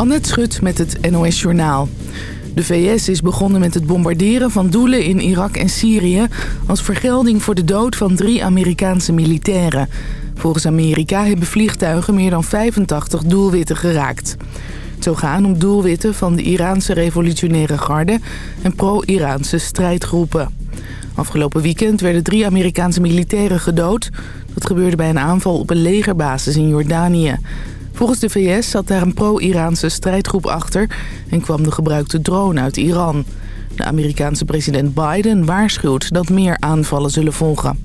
Annette Schut met het NOS Journaal. De VS is begonnen met het bombarderen van doelen in Irak en Syrië... als vergelding voor de dood van drie Amerikaanse militairen. Volgens Amerika hebben vliegtuigen meer dan 85 doelwitten geraakt. Het zou gaan om doelwitten van de Iraanse revolutionaire garde... en pro-Iraanse strijdgroepen. Afgelopen weekend werden drie Amerikaanse militairen gedood. Dat gebeurde bij een aanval op een legerbasis in Jordanië... Volgens de VS zat daar een pro-Iraanse strijdgroep achter... en kwam de gebruikte drone uit Iran. De Amerikaanse president Biden waarschuwt dat meer aanvallen zullen volgen.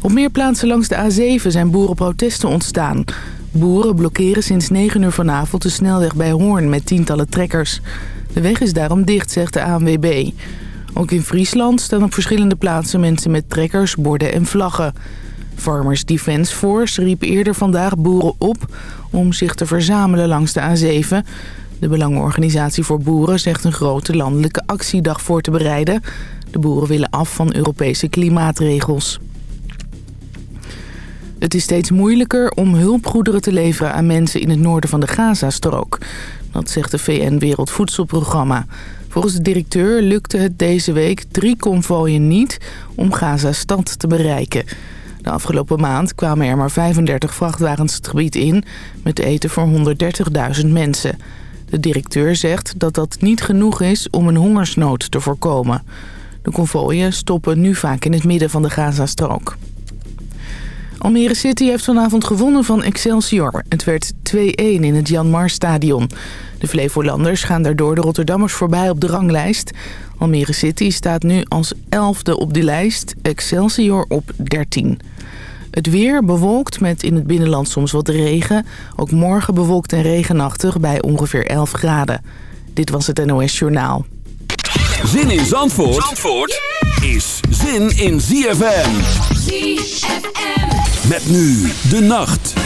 Op meer plaatsen langs de A7 zijn boerenprotesten ontstaan. Boeren blokkeren sinds 9 uur vanavond de snelweg bij Hoorn met tientallen trekkers. De weg is daarom dicht, zegt de ANWB. Ook in Friesland staan op verschillende plaatsen mensen met trekkers, borden en vlaggen. Farmers Defence Force riep eerder vandaag boeren op om zich te verzamelen langs de A7. De Belangenorganisatie voor Boeren zegt een grote landelijke actiedag voor te bereiden. De boeren willen af van Europese klimaatregels. Het is steeds moeilijker om hulpgoederen te leveren aan mensen in het noorden van de Gazastrook. Dat zegt de VN-Wereldvoedselprogramma. Volgens de directeur lukte het deze week drie konvooien niet om Gaza-stad te bereiken. De afgelopen maand kwamen er maar 35 vrachtwagens het gebied in... met eten voor 130.000 mensen. De directeur zegt dat dat niet genoeg is om een hongersnood te voorkomen. De konvooien stoppen nu vaak in het midden van de Gazastrook. Almere City heeft vanavond gewonnen van Excelsior. Het werd 2-1 in het Jan Mar Stadion. De Flevolanders gaan daardoor de Rotterdammers voorbij op de ranglijst. Almere City staat nu als elfde op die lijst, Excelsior op 13. Het weer bewolkt met in het binnenland soms wat regen. Ook morgen bewolkt en regenachtig bij ongeveer 11 graden. Dit was het NOS Journaal. Zin in Zandvoort, Zandvoort is zin in ZFM. ZFM. Met nu de nacht.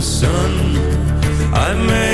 the sun. I made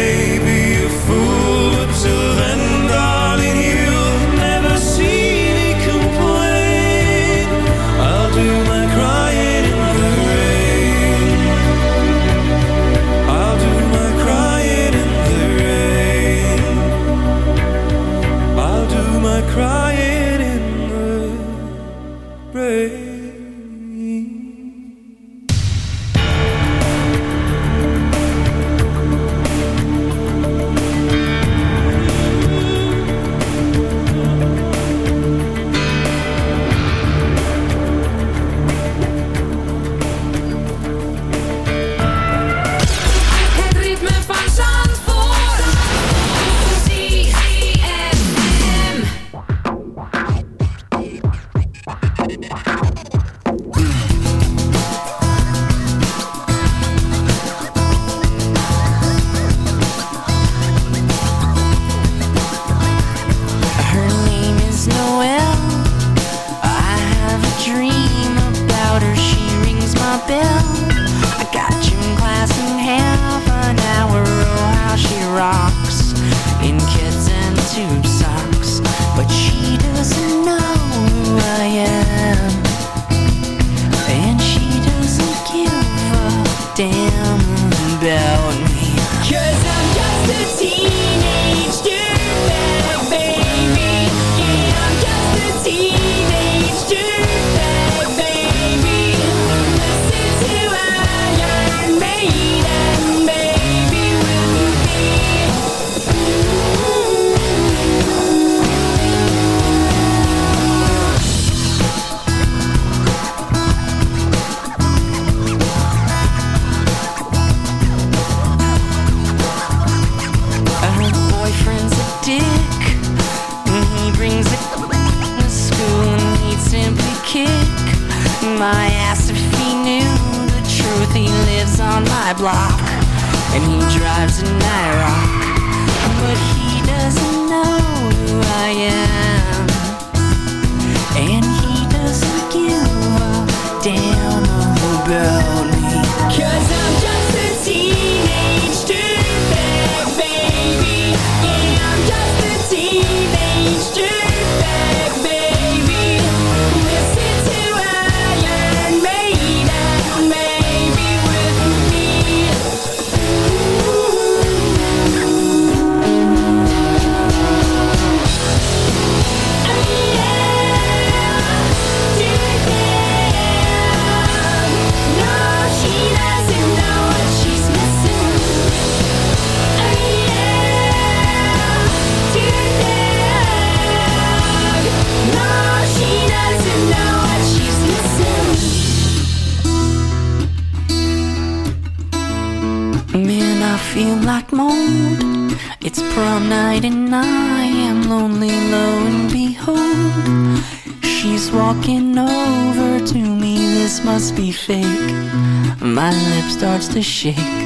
and he drives an Niro. be fake. My lip starts to shake.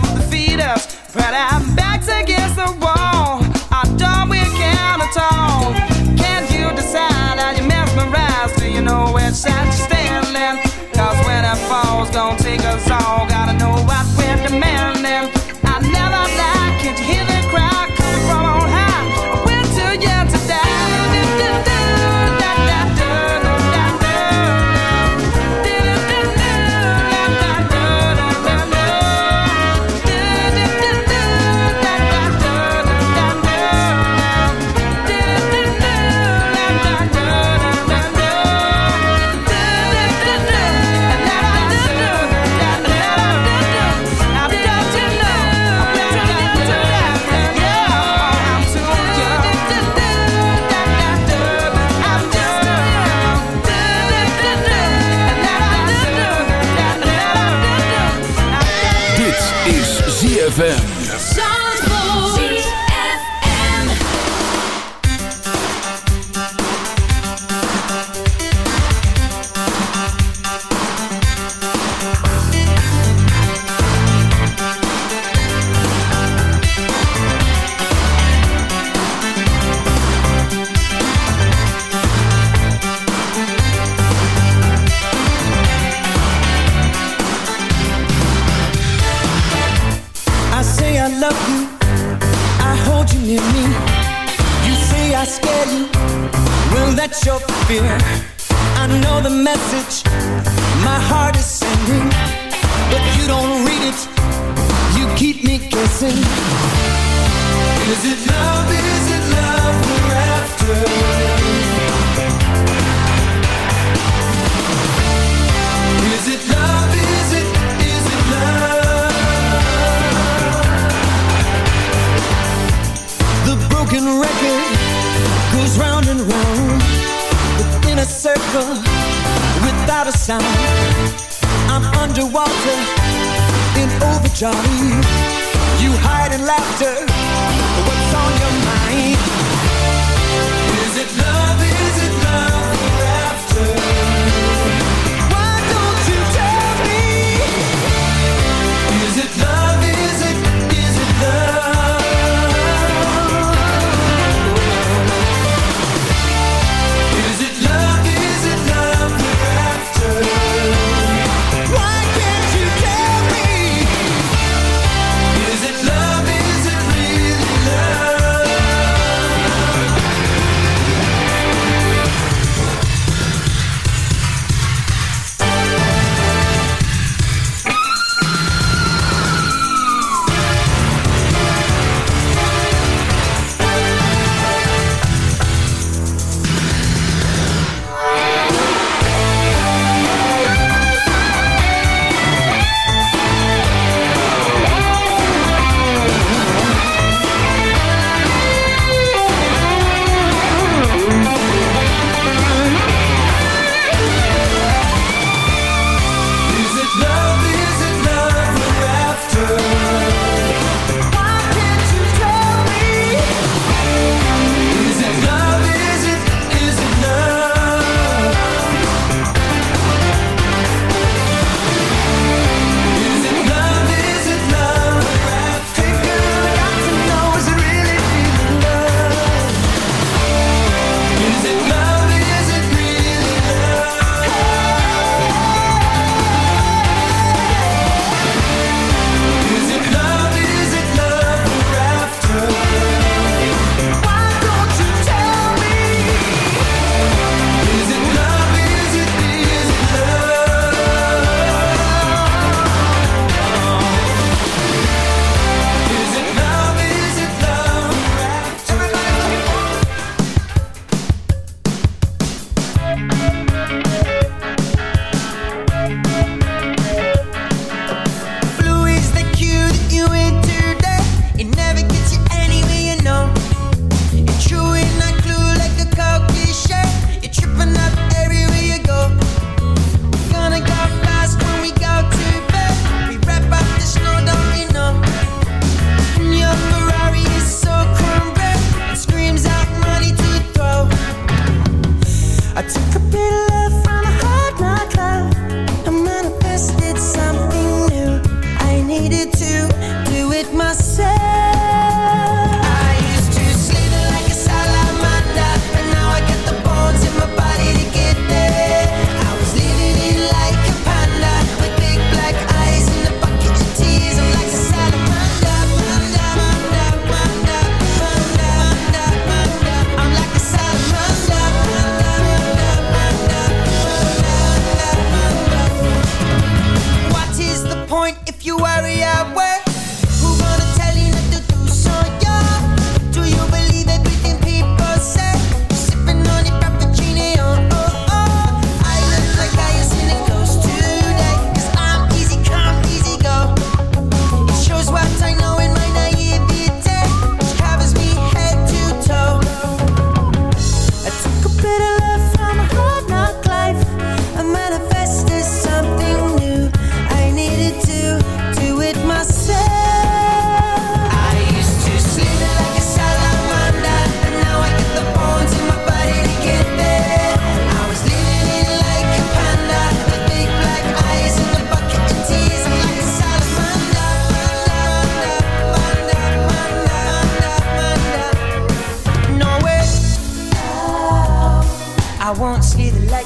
defeat us. But I'm against the wall. I don't at all. Can you decide? You? Do you know which side you're when it falls, gonna take us all.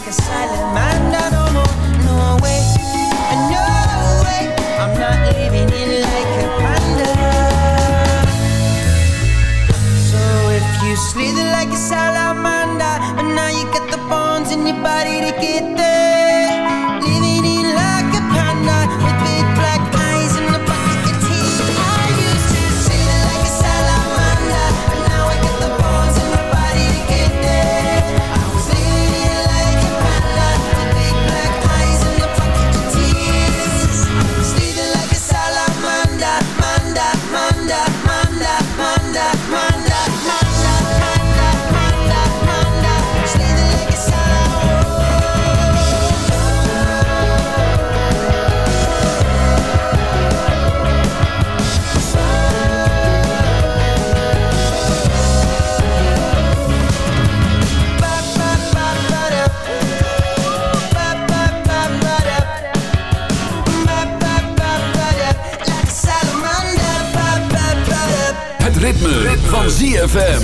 like side ZFM.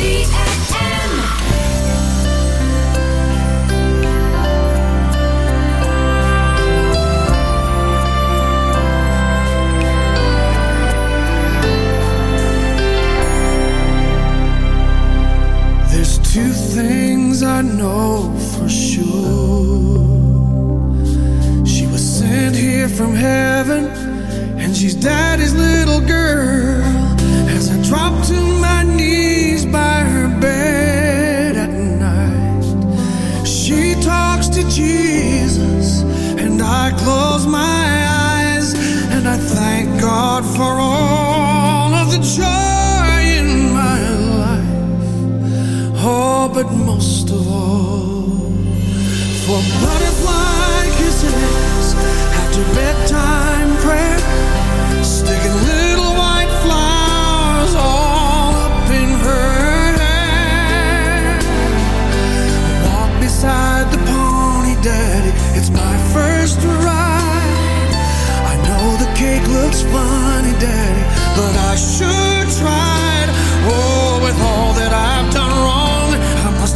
There's two things I know for sure. She was sent here from heaven, and she's daddy's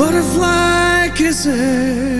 butterfly kisses.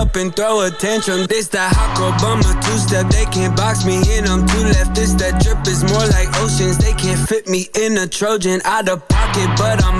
Up and throw attention. This that hot bummer two step. They can't box me in. I'm two left. This that drip is more like oceans. They can't fit me in a Trojan. Out of pocket, but I'm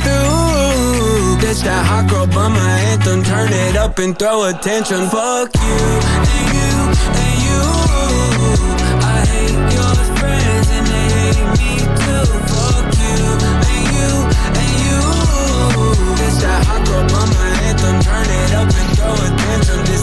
Through. This that hot girl by my anthem. Turn it up and throw attention. Fuck you and you and you. I hate your friends and they hate me too. Fuck you and you and you. This that hot girl bummer anthem. Turn it up and throw attention. This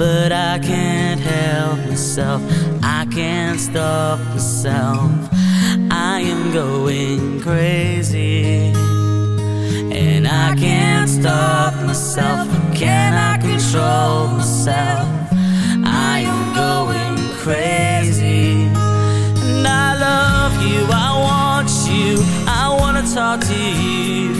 But I can't help myself, I can't stop myself. I am going crazy. And I can't stop myself, can I control myself? I am going crazy. And I love you, I want you, I wanna talk to you.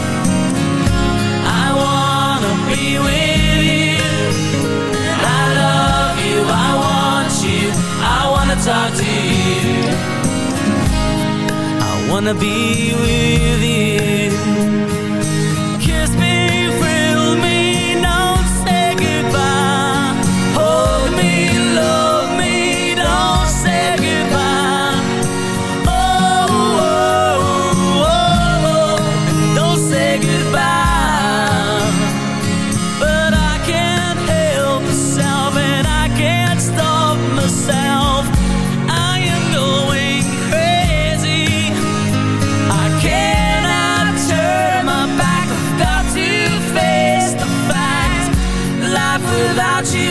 Wanna be with you. Without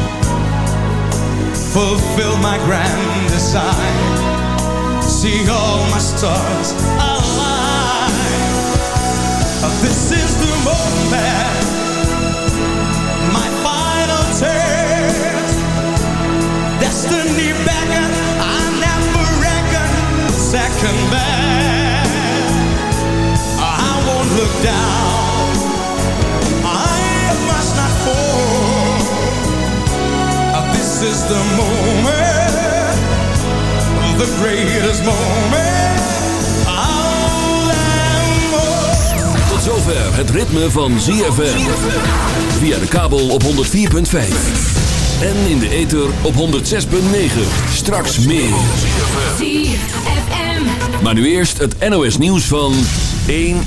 fulfill my grand design. See all my stars align. This is the moment, my final test. Destiny beckon, I never reckon second best. I won't look down. Is the moment, the greatest moment. Tot zover het ritme van ZFM. Via de kabel op 104.5. En in de ether op 106.9. Straks meer. ZFM. Maar nu eerst het NOS nieuws van 1 uur.